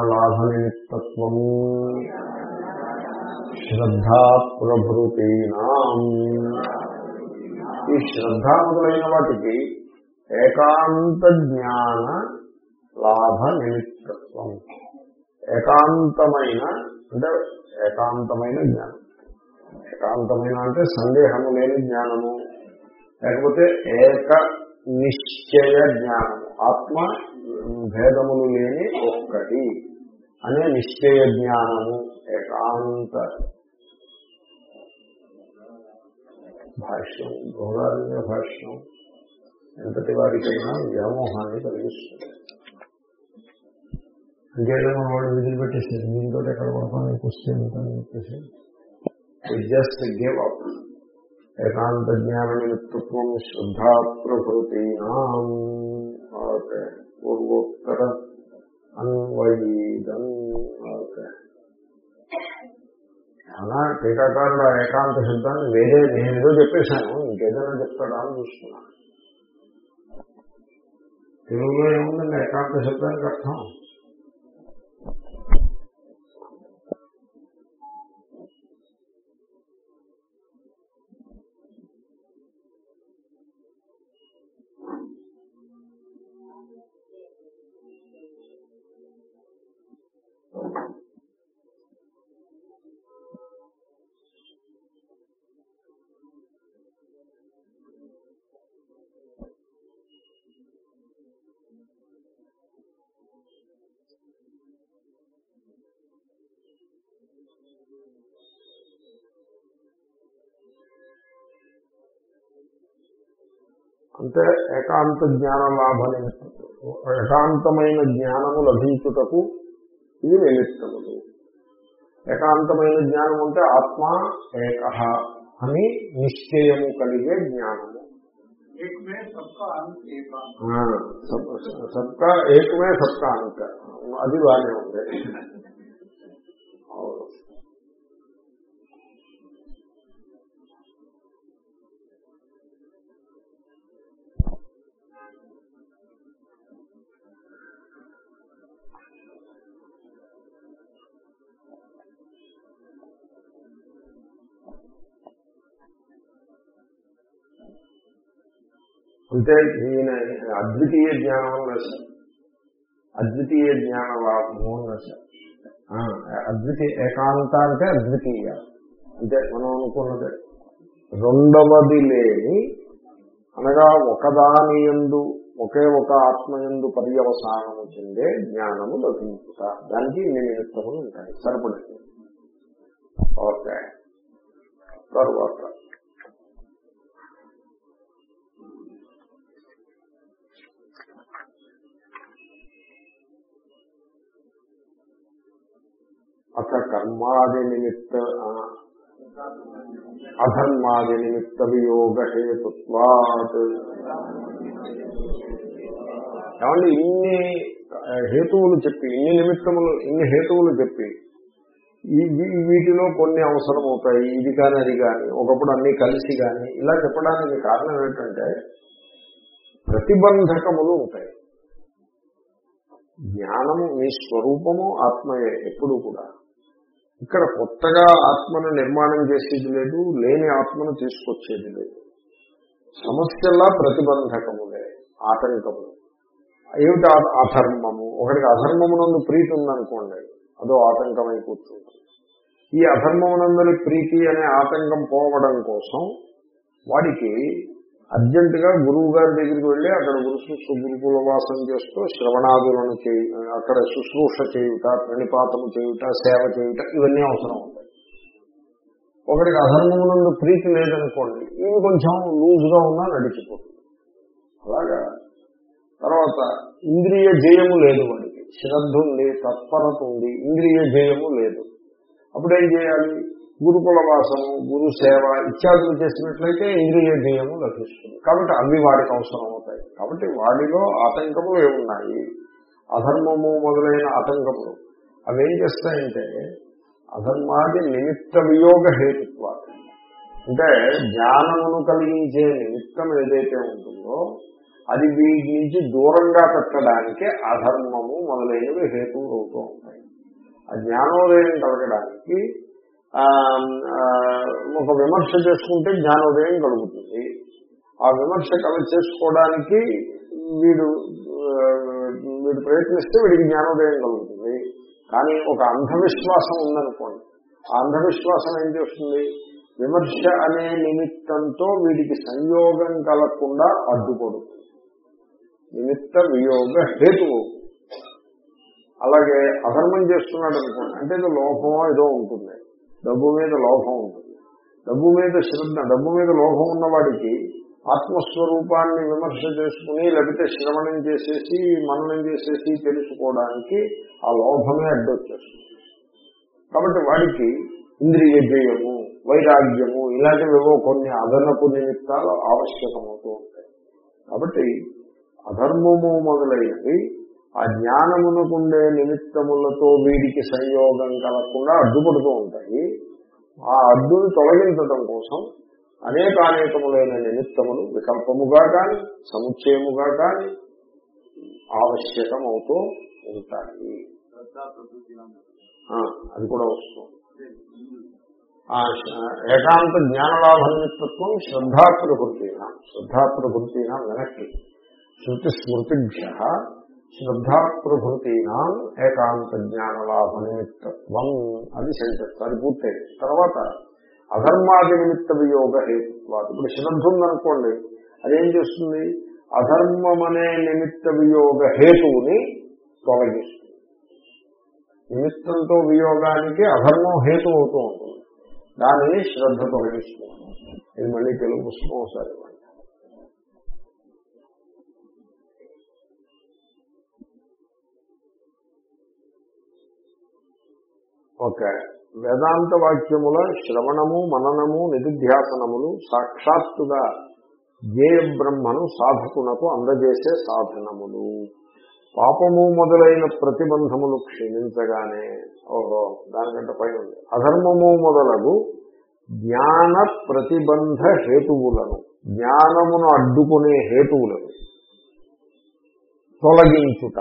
నిమిత్తత్వం శ్రద్ధా ప్రభృతీనాం ఈ శ్రద్ధ మొదలైన వాటికి ఏకాంత జ్ఞాన లాభ నిమిత్తత్వం ఏకాంతమైన అంటే ఏకాంతమైన జ్ఞానం. ఏకాంతమైన అంటే సందేహము లేని జ్ఞానము. లేకపోతే ఏక నిశ్చయ జ్ఞానం ఆత్మ భేదములు లేని ఒక్కటి అనే నిశ్చయ జ్ఞానము ఏకాంత భాష్యం గౌరవ భాష్యం ఎంతటి వారికైనా వ్యామోహాన్ని కలిగిస్తుంది. అంతేకాదు వాడు విధులు పెట్టేసారు దీంతో ఎక్కడ పడతాను వస్తే ఉంటాను చెప్పేసి. జస్ట్ గివ్ అప్ ఏకాంత జ్ఞాన నిమిత్తత్వం శ్రద్ధా ప్రభృతీనాం ఓకే పూర్వోత్తర అన్వయీదం ఓకే అలా టీకాకారుడు ఏకాంత శబ్దాన్ని వేరే నేనేదో చెప్పేశాను ఇంకేదైనా చెప్తాడా అని చూస్తున్నాను తెలుగులో ఏముందండి ఏకాంత శబ్దానికి అర్థం? అంటే ఏకాంత జ్ఞాన లాభ ఏకాంతమైన జ్ఞానము లభించుటకు ఇది నిమిత్తములు. ఏకాంతమైన జ్ఞానం అంటే ఆత్మ ఏక అని నిశ్చయము కలిగే జ్ఞానము. సబ్కా ఏకమే సబ్కా అంక అది బాగానే ఉంది. అంటే ఈయన అద్వితీయ జ్ఞానం అన్నారు అద్వితీయ జ్ఞాన లాభము అన్నారు అద్వితీయ ఏకాంత అంటే అద్వితీయ. అంటే మనం అనుకున్నదే. రెండవది లేని అనగా ఒకదాని ఎందు ఒకే ఒక ఆత్మయందు పర్యవసానము చెందే జ్ఞానము లభించుట. దానికి ఇన్ని నిమిత్తములు ఉంటాయి. సరిపడుతుంది ఓకే. తర్వాత. అత కర్మాది నిమిత్త అధర్మాది నిమిత్త వియోగ హేతుత్వాత్ ఏమంటే ఇన్ని హేతువులు చెప్పి ఇన్ని నిమిత్తములు ఇన్ని హేతువులు చెప్పి వీటిలో కొన్ని అవసరం అవుతాయి ఇది కానీ అది కానీ ఒకప్పుడు అన్ని కలిసి కానీ ఇలా చెప్పడానికి కారణం ఏంటంటే ప్రతిబంధకములు ఉంటాయి. జ్ఞానము మీ స్వరూపము ఆత్మయే ఎప్పుడు కూడా. ఇక్కడ కొత్తగా ఆత్మను నిర్మాణం చేసేది లేదు లేని ఆత్మను తీసుకొచ్చేది లేదు. సమస్యలా ప్రతిబంధకములే ఆటంకములు ఏమిటి అధర్మము? ఒకటికి అధర్మమునందు ప్రీతి ఉందనుకోండి అదో ఆటంకమై కూర్చుంటుంది. ఈ అధర్మమునందరి ప్రీతి అనే ఆటంకం పోవడం కోసం వాడికి అర్జెంటుగా గురువు గారి దగ్గరికి వెళ్ళి అక్కడ గురు గురుకుల వాసం చేస్తూ శ్రవణాదులను చేయ అక్కడ శుశ్రూష చేయుట ప్రణిపాతము చేయుట సేవ చేయుట ఇవన్నీ అవసరం ఉంటాయి. ఒకటికి అధర్మమునందు ప్రీతి లేదనుకోండి ఇవి కొంచెం లూజ్గా ఉన్నా నడిచిపోతుంది. అలాగా? తర్వాత ఇంద్రియ జయము లేదు వాడికి. శ్రద్ధ ఉంది తత్పరత ఉంది ఇంద్రియ జయము లేదు. అప్పుడు ఏం చేయాలి? గురుకుల వాసము గురు సేవ ఇత్యాదులు చేసినట్లయితే ఇంద్రియ జయము లభిస్తుంది. కాబట్టి అవి వాడికి అవసరం అవుతాయి. కాబట్టి వాడిలో ఆటంకములు ఏమున్నాయి? అధర్మము మొదలైన ఆటంకములు. అవి ఏం చేస్తాయంటే అధర్మాది నిమిత్త వియోగ హేతుత్వాలు. అంటే జ్ఞానమును కలిగించే నిమిత్తం ఏదైతే ఉంటుందో అది వీటి నుంచి దూరంగా పెట్టడానికి అధర్మము మొదలైనవి హేతువులు అవుతూ ఉంటాయి. ఆ జ్ఞానోదయం కలగడానికి ఒక విమర్శ చేసుకుంటే జ్ఞానోదయం కలుగుతుంది. ఆ విమర్శ కవి చేసుకోవడానికి వీడు వీడు ప్రయత్నిస్తే వీడికి జ్ఞానోదయం కలుగుతుంది. కానీ ఒక అంధవిశ్వాసం ఉందనుకోండి. ఆ అంధవిశ్వాసం ఏం చేస్తుంది? విమర్శ అనే నిమిత్తంతో వీడికి సంయోగం కలగకుండా అడ్డుపడుతుంది. నిమిత్త వియోగ హేతువు. అలాగే అధర్మం చేస్తున్నాడు అనుకోండి. అంటే ఏదో లోపమో ఏదో ఉంటుంది. డబ్బు మీద లోపం ఉంటుంది డబ్బు మీద శ్రద్ధ డబ్బు మీద లోపం ఉన్నవాడికి ఆత్మస్వరూపాన్ని విమర్శ చేసుకుని లేకపోతే శ్రవణం చేసేసి మననం చేసేసి తెలుసుకోవడానికి ఆ లోభమే అడ్డొచ్చేస్తుంది. కాబట్టి వాడికి ఇంద్రియ జయము వైరాగ్యము ఇలాంటివివో కొన్ని అదనపు నిమిత్తాలు ఆవశ్యకమవుతూ ఉంటాయి. కాబట్టి అధర్మము మొదలైనవి ఆ జ్ఞానమునకుండే నిమిత్తములతో వీడికి సంయోగం కలగకుండా అడ్డుపడుతూ ఉంటాయి. ఆ అడ్డును తొలగించడం కోసం అనేకానేకములైన నిమిత్తములు వికల్పముగా కాని సముచ్చయముగా కానీ ఆవశ్యకమవుతూ ఉంటాయి. అది కూడా వస్తుంది. ఆ ఏకాంత జ్ఞానలాభ నిమిత్తత్వం శ్రద్ధా ప్రకృతినా శ్రద్ధా ప్రకృతినా వెనక్కి. శృతి స్మృతిభ్య శ్రద్ధా ప్రభృతీనా ఏకాంత జ్ఞానలాభ నిమిత్తత్వం అది సెంటెన్స్ పూర్తయింది. తర్వాత అధర్మాది నిమిత్త వియోగ హేతుత్వాది. ఇప్పుడు శ్రద్ధ ఉందనుకోండి అదేం చేస్తుంది? అధర్మమనే నిమిత్త వియోగ హేతువుని తొలగిస్తుంది. నిమిత్తంతో వియోగానికి అధర్మం హేతు అవుతూ ఉంటుంది. దానిని శ్రద్ధ తొలగిస్తుంది. ఇది మళ్ళీ తెలుగు పుస్తకం ఒకసారి ఓకే. వేదాంత వాక్యముల శ్రవణము మననము నిధిధ్యాసనములు సాక్షాత్తుగా జ్ఞేయ బ్రహ్మను సాధకునకు అందజేసే సాధనములు. పాపము మొదలైన ప్రతిబంధములు క్షీణించగానే ఓహో దానికంటే పైన ఉంది అధర్మము మొదలగు జ్ఞాన ప్రతిబంధ హేతువులను జ్ఞానమును అడ్డుకునే హేతువులను తొలగించుట.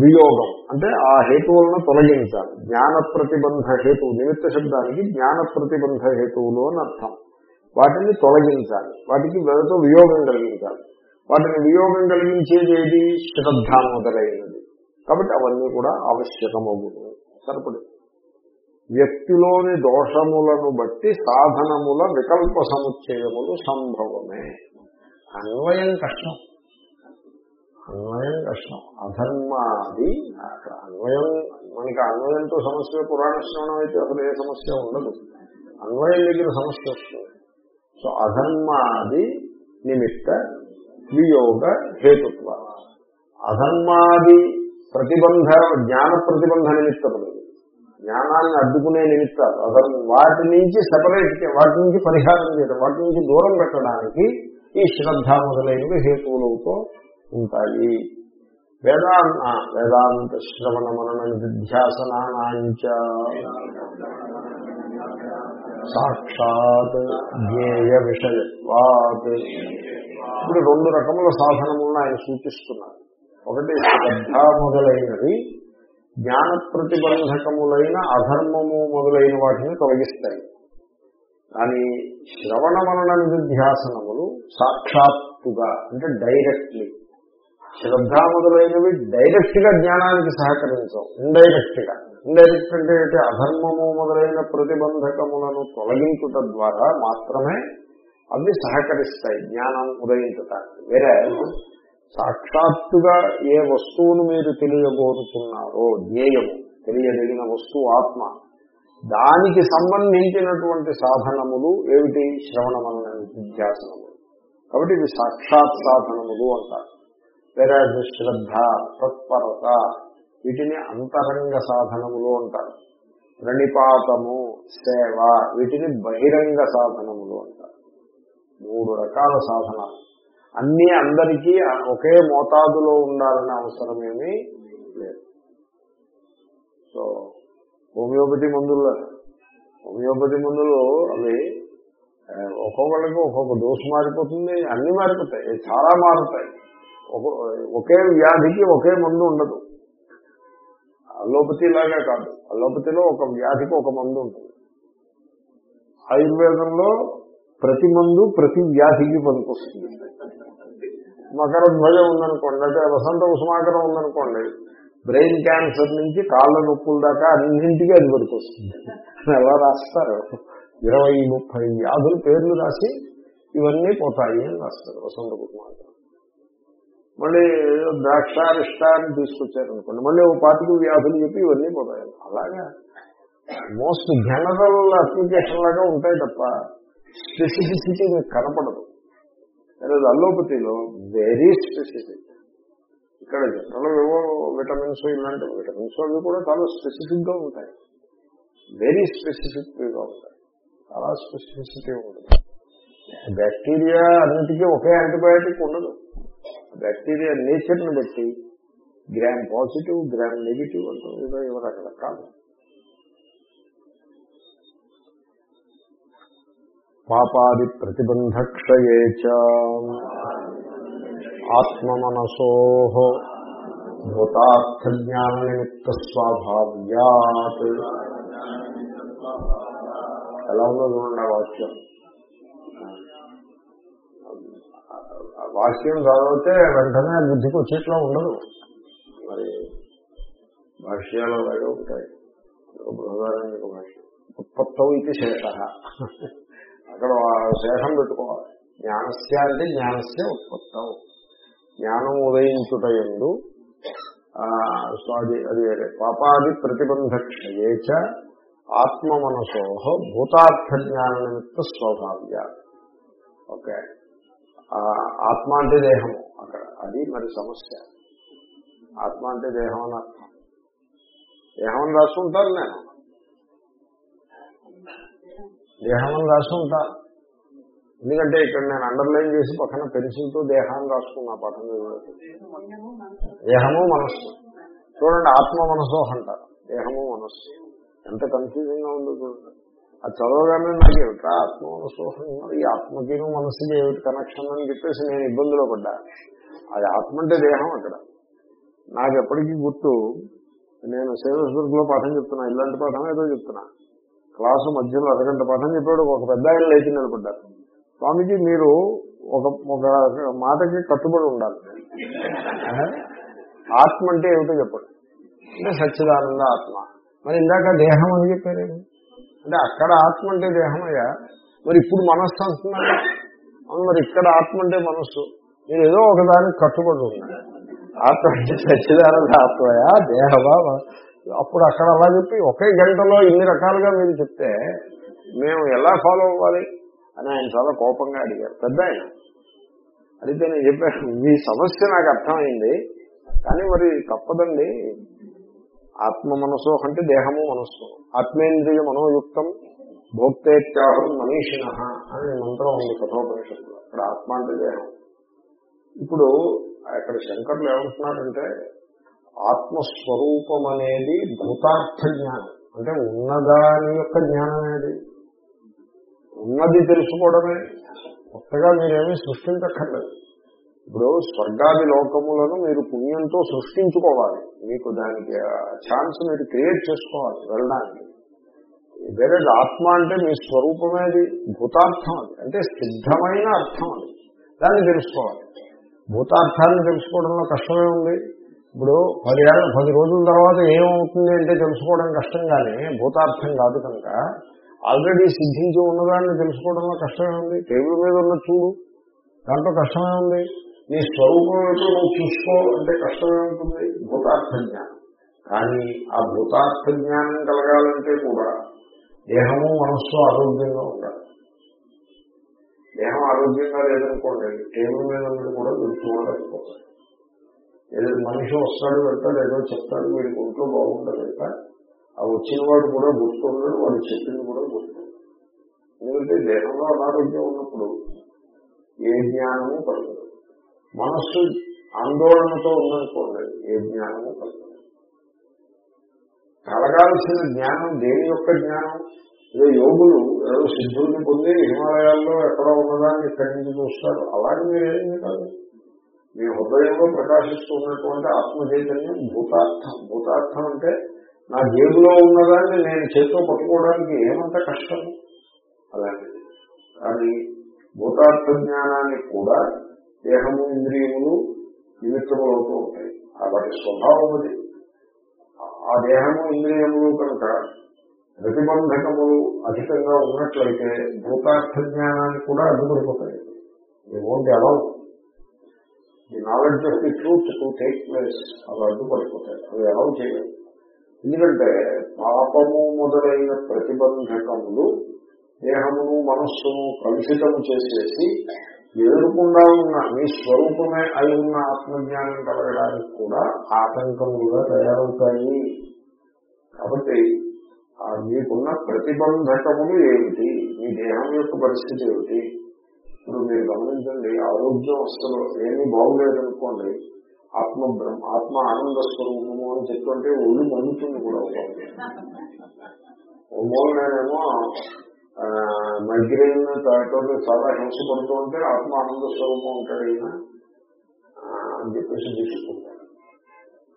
వియోగం. అంటే ఆ హేతువులను తొలగించాలి. జ్ఞాన ప్రతిబంధ హేతువు నిమిత్త శబ్దానికి జ్ఞాన ప్రతిబంధ హేతువులు అని అర్థం. వాటిని తొలగించాలి. వాటికి వెలతో వియోగం కలిగించాలి. వాటిని వియోగం కలిగించేది ఏది? శ్రద్ధ మొదలైనది కాబట్టి అవన్నీ కూడా ఆవశ్యకమవుతుంది. సరిపడి. వ్యక్తిలోని దోషములను బట్టి సాధనముల వికల్ప సముచ్చయములు సంభవమే. అన్వయం కష్టం. అన్వయం కష్టం. అధర్మాది అక్కడ అన్వయం మనకి అన్వయంతో సమస్య పురాణ శ్రవణం అయితే అసలు ఏ సమస్య ఉండదు. అన్వయం దగ్గర సమస్య వస్తుంది. సో అధర్మాది నిమిత్త వియోగ హేతుత్వ. అధర్మాది ప్రతిబంధ జ్ఞాన ప్రతిబంధ నిమిత్తములు. జ్ఞానాన్ని అడ్డుకునే నిమిత్తాలు. అధర్మ వాటి నుంచి సపరేట్ వాటి నుంచి పరిహారం చేయడం వాటి నుంచి దూరం పెట్టడానికి ఈ శ్రద్ధ మొదలైనవి హేతువులతో ఉంటాయి. వేదాంత వేదాంత శ్రవణ మనన నిధ్యాసనాంచ సాక్షాత్ జ్ఞేయ విషయత్వాత్. ఇప్పుడు రెండు రకముల సాధనములను ఆయన సూచిస్తున్నారు. ఒకటి శ్రద్ధ మొదలైనవి జ్ఞాన ప్రతిబంధకములైన అధర్మము మొదలైన వాటిని తొలగిస్తాయి. కానీ శ్రవణ మనన నిధ్యాసనములు సాక్షాత్తుగా అంటే డైరెక్ట్లీ శ్రద్ధ మొదలైనవి డైరెక్ట్గా జ్ఞానానికి సహకరించవు. ఇండైరెక్ట్గా ఇండైరెక్ట్ అంటే అధర్మము మొదలైన ప్రతిబంధకములను తొలగించుట ద్వారా మాత్రమే అవి సహకరిస్తాయి. జ్ఞానం ఉదయించటానికి. వేరే సాక్షాత్తుగా ఏ వస్తువును మీరు తెలియబోతున్నారో జ్ఞేయము తెలియదగిన వస్తువు ఆత్మ దానికి సంబంధించినటువంటి సాధనములు ఏమిటి? శ్రవణమన్న మన నిధ్యాసనములు కాబట్టి ఇవి సాక్షాత్ సాధనములు అంటారు. వేరే శ్రద్ధ తత్పరత వీటిని అంతరంగ సాధనములు అంటారు. ప్రణిపాతము సేవ వీటిని బహిరంగ సాధనములు అంటారు. మూడు రకాల సాధనాలు. అన్నీ అందరికీ ఒకే మోతాదులో ఉండాలనే అవసరమేమీ లేదు. సో హోమియోపతి మందులు హోమియోపతి మందులు అవి ఒక్కొక్కళ్ళకి ఒక్కొక్క డోసు మారిపోతుంది అన్ని మారిపోతాయి. చాలా మారుతాయి. ఒక- ఒకే వ్యాధికి ఒకే మందు ఉండదు. అల్లోపతి లాగా కాదు. అలోపతిలో ఒక వ్యాధికి ఒక మందు ఉంటుంది. ఆయుర్వేదంలో ప్రతి మందు ప్రతి వ్యాధికి పనికొస్తుంది. మకర ధ్వజం ఉందనుకోండి అంటే వసంత ఉష్మాకరం ఉందనుకోండి బ్రెయిన్ క్యాన్సర్ నుంచి కాళ్ళ నొప్పుల దాకా అన్నింటికీ అది పనికొస్తుంది. ఎలా రాస్తారు? ఇరవై ముప్పై వ్యాధుల పేర్లు రాసి ఇవన్నీ పోతాయి అని రాస్తారు వసంత ఉష్మాకరం. మళ్ళీ ద్రాక్షారిష్ట అని తీసుకొచ్చారనుకోండి మళ్ళీ ఓ పాతికి వ్యాధులు చెప్పి ఇవన్నీ పోతాయి. అలాగా మోస్ట్ జనరల్ అప్లికేషన్ లాగా ఉంటాయి తప్ప స్పెసిఫిసిటీ మీకు కనపడదు. అల్లోపతిలో వెరీ స్పెసిఫిక్ ఇక్కడ జనరల్ ఏవో విటమిన్స్ ఇలాంటి విటమిన్స్ అవి కూడా చాలా స్పెసిఫిక్గా ఉంటాయి. వెరీ స్పెసిఫిక్గా ఉంటాయి. చాలా స్పెసిఫిసిటీ ఉంటుంది బ్యాక్టీరియా అన్నిటికీ ఒకే యాంటీబయాటిక్ ఉండదు. బ్యాక్టీరియా నేచర్ని బట్టి గ్రామ్ పాజిటివ్ గ్రామ్ నెగిటివ్ అంటుంది ఏదో ఏవో రకరకాలు పాపాది ప్రతిబంధక్షయే చ. ఆత్మమనసో భూతార్థ జ్ఞాన నిమిత్త స్వాభావ్యాత్ ఎలా ఉందో చూడండి వాక్యం. భాష్యం వాక్యం చదివితే వెంటనే బుద్ధికి వచ్చేట్లా ఉండదు. మరి భాష్యాలు అలాగే ఉంటాయి. బృహదారానికి భాష్యం. ఉత్పత్తవు ఇది శేష. అక్కడ శేషం పెట్టుకోవాలి. జ్ఞానస్య అంటే జ్ఞానస్య ఉత్పత్తవు జ్ఞానం ఉదయించుట ఎందు అది అది పాపాది ప్రతిబంధక్షయేచ ఆత్మ మనసోహ భూతార్థ జ్ఞాన నిమిత్త స్వభావ్య. ఓకే. ఆత్మ అంటే దేహము అక్కడ. అది మరి సమస్య. ఆత్మ అంటే దేహం అని అర్థం. దేహం అని రాసుకుంటాను నేను. దేహం అని రాసుకుంటా ఎందుకంటే ఇక్కడ నేను అండర్లైన్ చేసి పక్కన పెన్సిల్తో దేహాన్ని రాసుకున్నా పాఠం దేహము మనస్సు. చూడండి ఆత్మ మనసు అంటారు. దేహము మనస్సు. ఎంత కన్ఫ్యూజింగ్గా ఉందో చూడండి. అది చదవగానే నాకు ఆత్మ? అంటున్నారు. ఈ ఆత్మకిను మనసుకి ఏమిటి కనెక్షన్ అని చెప్పేసి నేను ఇబ్బందిలో పడ్డా. అది ఆత్మ అంటే దేహం అక్కడ. నాకు ఎప్పటికీ గుర్తు నేను సేవస్బర్గ్లో పాఠం చెప్తున్నా. ఇలాంటి పాఠం ఏదో చెప్తున్నా. క్లాసు మధ్యలో అరగంట పాఠం చెప్పాడు. ఒక పెద్ద ఆయన లేచి నిలబడ్డారు స్వామీజీ మీరు ఒక ఒక మాటకి కట్టుబడి ఉండాలి? ఆత్మ అంటే ఏమిటో చెప్పండి. అంటే సచ్చిదానంద ఆత్మ. మరి ఇందాక దేహం అని చెప్పారు. అంటే అక్కడ ఆత్మ అంటే దేహమయ్యా. మరి ఇప్పుడు మనస్సు అంటున్నారు మరి ఇక్కడ ఆత్మ అంటే మనస్సు. మీరు ఏదో ఒకదానికి కట్టుబడి ఉన్నారు ఆత్మ అంటే సచ్చిదానంద ఆత్మయా? దేహమా? అప్పుడు అక్కడ అలా చెప్పి ఒకే గంటలో ఇన్ని రకాలుగా మీరు చెప్తే మేము ఎలా ఫాలో అవ్వాలి? అని ఆయన చాలా కోపంగా అడిగారు. పెద్ద ఆయన. అడిగితే నేను చెప్పాను మీ సమస్య నాకు అర్థమైంది. కానీ మరి తప్పదండి. ఆత్మ మనసో అంటే దేహము మనస్సు. ఆత్మేంద్రియ మనోయుక్తం భోక్తేత్యాహం మనీషిణ అనే మంత్రం ఉంది కఠోపనిషత్తులో అక్కడ ఆత్మ అంటే దేహం. ఇప్పుడు అక్కడ శంకర్లు ఏమంటున్నారంటే ఆత్మస్వరూపం అనేది భూతార్థ జ్ఞానం అంటే ఉన్నదాని యొక్క జ్ఞానం అనేది. ఉన్నది తెలుసుకోవడమే. కొత్తగా మీరేమీ సృష్టించక్కర్లేదు. ఇప్పుడు స్వర్గాది లోకములను మీరు పుణ్యంతో సృష్టించుకోవాలి. మీకు దానికి ఛాన్స్ మీరు క్రియేట్ చేసుకోవాలి వెళ్ళడానికి. వేరే ఆత్మ అంటే మీ స్వరూపమేది భూతార్థం అది. అంటే సిద్ధమైన అర్థం అది. దాన్ని తెలుసుకోవాలి. భూతార్థాన్ని తెలుసుకోవడంలో కష్టమే ఉంది. ఇప్పుడు పది ఏళ్ళ పది రోజుల తర్వాత ఏమవుతుంది అంటే తెలుసుకోవడం కష్టం కానీ భూతార్థం కాదు కనుక ఆల్రెడీ సిద్ధించి ఉన్నదాన్ని తెలుసుకోవడంలో కష్టమే ఉంది. టేబుల్ మీద ఉన్న చూడు దాంట్లో కష్టమే ఉంది. నీ స్వరూపం ఏంటో నువ్వు చూసుకో అంటే కష్టమే ఉంటుంది. భూతార్థ జ్ఞానం కానీ ఆ భూతార్థ జ్ఞానం కలగాలంటే కూడా దేహము మనస్సు ఆరోగ్యంగా ఉండాలి. దేహం ఆరోగ్యంగా లేదనుకోండి టేబుల్ మీద ఉన్నది కూడా మీరు ఏదో మనిషి వస్తాడు వెళ్తాడు ఏదో చెప్తాడు వీడికి ఒంట్లో బాగుంటుంది కదా. ఆ వచ్చిన వాడు కూడా గుర్తుండడు వాడు చెప్పింది కూడా గుర్తుండదు. ఎందుకంటే దేహంలో అనారోగ్యం ఉన్నప్పుడు ఏ జ్ఞానము కలగదు మనస్సు ఆందోళనతో ఉందనుకోండి ఏ జ్ఞానము కలగదు. కలగాల్సిన జ్ఞానం దేని యొక్క జ్ఞానం? ఏదో యోగులు ఎవరో సిద్ధుల్ని పొంది హిమాలయాల్లో ఎక్కడో ఉన్నదాన్ని ఇక్కడి నుంచి చూస్తారు. అలాగే మీరేమీ కాదు. మీ హృదయంలో ప్రకాశిస్తున్నటువంటి ఉన్నటువంటి చైతన్యం భూతార్థం. భూతార్థం అంటే నా జేబులో ఉన్నదాన్ని నేను చేతిలో పట్టుకోవడానికి ఏమంత కష్టం? అలాంటిది. కానీ భూతార్థ జ్ఞానాన్ని కూడా దేహము ఇంద్రియములు నిమిత్తములు అవుతూ ఉంటాయి. ఆ వాటి స్వభావం అది. ఆ దేహము ఇంద్రియములు కనుక ప్రతిబంధకములు అధికంగా ఉన్నట్లయితే భూతార్థ జ్ఞానాన్ని కూడా అడ్డుపడిపోతాయి ఓన్లీ అలౌ ఈ knowledge of the truth to take place అవి అడ్డుపడిపోతాయి అవి అలౌ చేయాలి ఎందుకంటే పాపము మొదలైన ప్రతిబంధకములు దేహమును మనస్సును కలుషితము చేసేసి ఎదురుకుండా ఉన్న మీ స్వరూపమే అయి ఉన్న ఆత్మజ్ఞానం కలగడానికి కూడా ఆటంకములుగా తయారవుతాయి. కాబట్టి మీకున్న ప్రతిబంధకములు ఏమిటి? మీ దేహం యొక్క పరిస్థితి ఏమిటి? ఇప్పుడు మీరు గమనించండి ఆరోగ్యం అసలు ఏమీ బాగులేదనుకోండి ఆత్మ బ్రహ్మ ఆత్మ ఆనంద స్వరూపము అని చెప్తుంటే ఒళ్ళు మండుతుంది కూడా ఓ మూలనేమో మైగ్రేన్ దాంట్లో చాలా హింస పడుతూ ఉంటే ఆత్మ ఆనంద స్వరూపం ఉంటాడు ఈయన. అని చెప్పేసి తీసుకుంటారు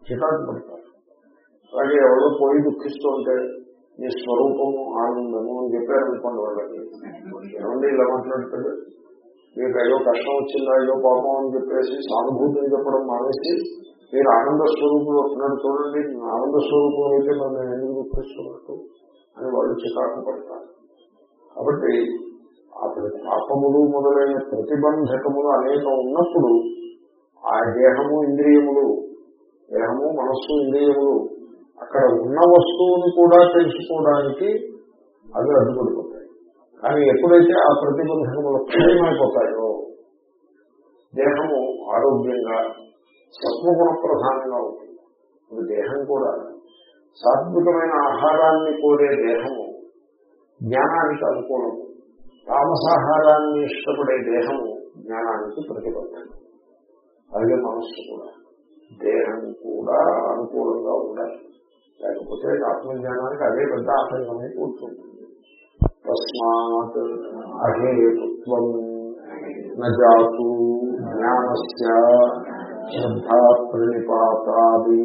చికాకు పడతారు అలాగే ఎవరో పోయి దుఃఖిస్తూ ఉంటే నీ స్వరూపము ఆనందము అని చెప్పారనుకోండి వాళ్ళకి. ఏమండి ఇలా మాట్లాడతాడు మీకు అయ్యో కష్టం వచ్చిందా అయ్యో పాపం అని చెప్పేసి సానుభూతిని చెప్పడం మానేసి మీరు ఆనంద స్వరూపులు వస్తున్నాడు చూడండి ఆనంద స్వరూపం అయితే మనం ఎందుకు దుఃఖిస్తున్నట్టు అని వాళ్ళు చికాకు పడతారు కాబట్టి అతని పాపములు మొదలైన ప్రతిబంధకములు అనేకం ఉన్నప్పుడు ఆ దేహము ఇంద్రియములు దేహము మనస్సు ఇంద్రియములు అక్కడ ఉన్న వస్తువుని కూడా తెలుసుకోవడానికి అవి అడ్డుపడిపోతాయి. కానీ ఎప్పుడైతే ఆ ప్రతిబంధకములు క్షయమైపోతాయో దేహము ఆరోగ్యంగా సత్వగుణ ప్రధానంగా ఉంటుంది దేహం కూడా. సాత్వికమైన ఆహారాన్ని కోరే దేహము జ్ఞానానికి అనుకూలము. తామసాహారాన్ని ఇష్టపడే దేహము జ్ఞానానికి ప్రతిబంధం అలాగే మనస్సు కూడా. దేహం కూడా అనుకూలంగా ఉండాలి. లేకపోతే ఆత్మజ్ఞానానికి అదే పెద్ద ఆటంకమై కూర్చుంటుంది. తస్మాత్ అహేతుత్వం నజాతు జ్ఞానస్య శ్రద్ధా ప్రణిపాతాదీనామితి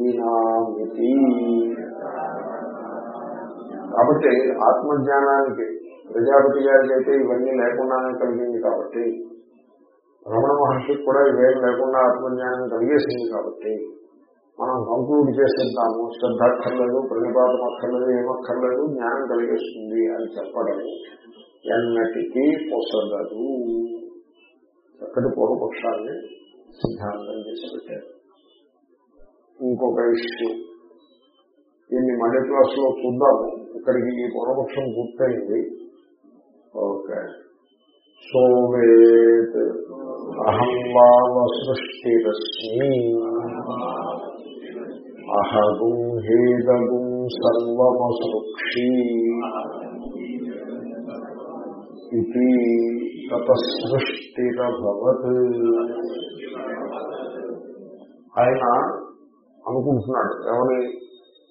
కాబట్టి ఆత్మజ్ఞానానికి ప్రజాపతి గారికి అయితే ఇవన్నీ లేకుండానే కలిగింది కాబట్టి రమణ మహర్షికి కూడా ఇవేం లేకుండా ఆత్మజ్ఞానం కలిగేసింది కాబట్టి మనం కంక్లూడ్ చేసేద్దాము. శ్రద్ధ అక్కర్లేదు ప్రతిపాదం అక్కర్లేదు ఏమక్కర్లేదు జ్ఞానం కలిగేస్తుంది అని చెప్పడం ఎన్నటికీ పొసగదు. చక్కటి పూర్వపక్షాన్ని సిద్ధాంతం చేసి పెట్టారు. ఇంకొక ఇష్యూ దీన్ని మళ్ళీ క్లాస్లో చూద్దాము ఇక్కడికి ఈ పూర్వపక్షం పూర్తయింది. ఓకే. సోవేత్ అహం వావ సృష్టిరస్మి. అహగుం హేదగుం సర్వమసృక్షి. ఇది తతసృష్టిరభవత్. ఆయన అనుకుంటున్నాడు. ఎవరి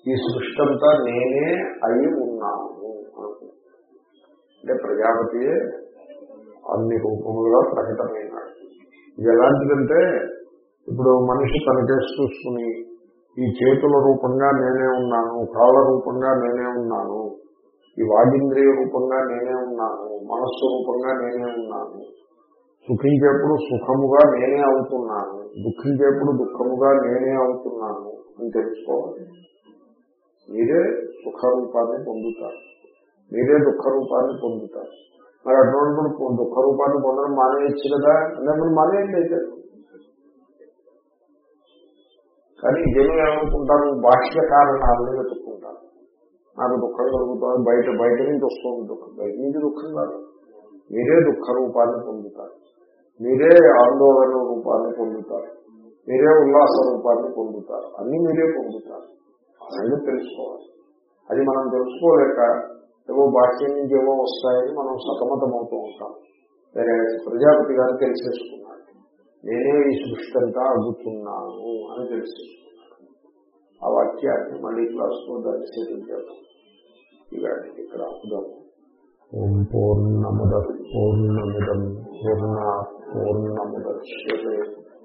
ఈ సృష్టి అంతా నేనే అయి ఉన్నాను అంటే ప్రజాపతియే అన్ని రూపములుగా ప్రకటమైనాడు ఇది ఎలాంటిదంటే ఇప్పుడు మనిషి తన కేసు చూసుకుని ఈ చేతుల రూపంగా నేనే ఉన్నాను కాళ్ళ రూపంగా నేనే ఉన్నాను ఈ వాగింద్రియ రూపంగా నేనే ఉన్నాను మనస్సు రూపంగా నేనే ఉన్నాను సుఖించేప్పుడు సుఖముగా నేనే అవుతున్నాను దుఃఖించేప్పుడు దుఃఖముగా నేనే అవుతున్నాను అని తెలుసుకోవాలి. మీరే సుఖ రూపాన్ని పొందుతారు. మీరే దుఃఖ రూపాన్ని పొందుతారు. మరి అటువంటి దుఃఖ రూపాన్ని పొందడం మానేయచ్చు కదా? అంటే మరి మానేయండి అయితే కానీ జనం ఏమనుకుంటారు? బాహ్య కారణాలని వెతుక్కుంటారు. నాకు దుఃఖం కలుగుతుంది బయట బయట నుంచి వస్తుంది దుఃఖం. బయట నుంచి దుఃఖం కాదు. మీరే దుఃఖ రూపాన్ని పొందుతారు. మీరే ఆందోళన రూపాన్ని పొందుతారు. మీరే ఉల్లాస రూపాన్ని పొందుతారు. అన్ని మీరే పొందుతారు. అనేది తెలుసుకోవాలి. అది మనం తెలుసుకోలేక ఏవో బాహ్యం నుంచి ఏవో వస్తాయని మనం సతమతమవుతూ ఉంటాం. వేరే ప్రజాపతి గారు తెలిసేసుకున్నాడు నేనే ఈ సృష్టంగా అంతా అడుగుతున్నాను అని తెలిసేసుకున్నాడు ఆ వాక్యాన్ని మళ్ళీ క్లాస్లో దాన్ని సెటిల్ చేద్దాం. ఇవాటి ఇక్కడ ఆపుదాము ఓం పూర్ణముద పూర్ణముదం పూర్ణ పూర్ణముద్యే